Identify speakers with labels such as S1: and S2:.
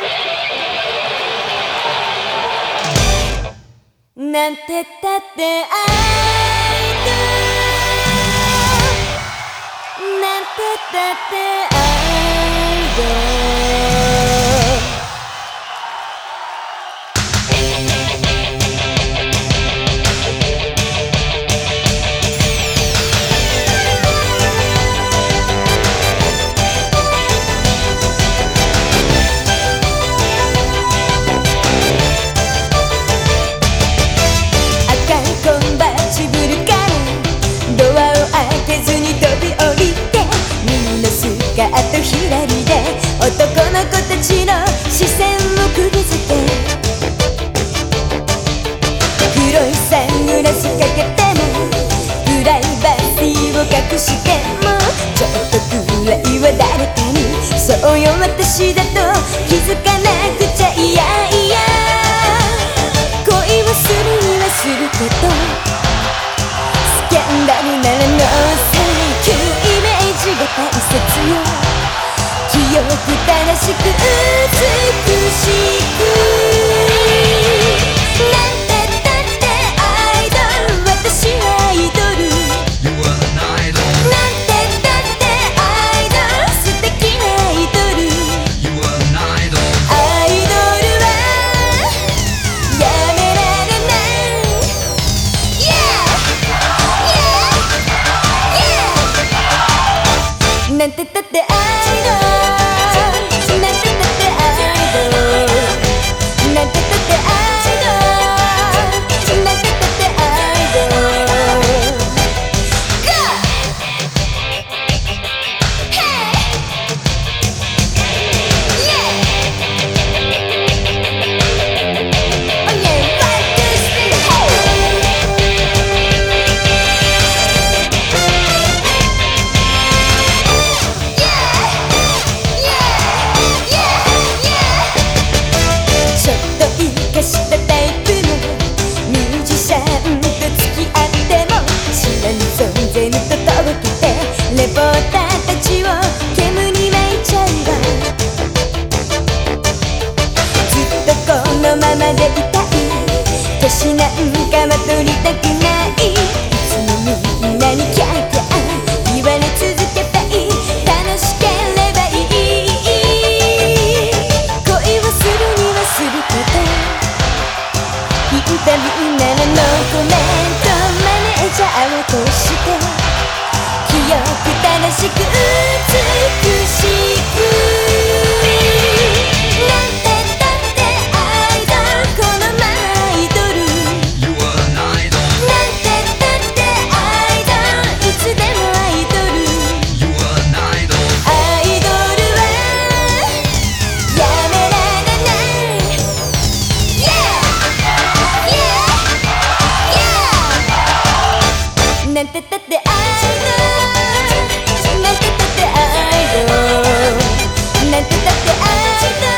S1: なんてったって愛だなんてったって愛カート左で男の子たちの視線を釘付け黒いサングラスかけてもプライバシーを隠してもちょっとくらいは誰かにそうよ私だと気づかなくちゃなんてったって愛は取りたくないなんてったってアイドルなんてったってアイドルなんてたってアイドル